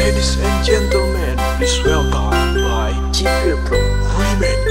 Ladies and gentlemen, please welcome by Cipil Pro. Remix.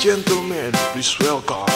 gentlemen, please welcome.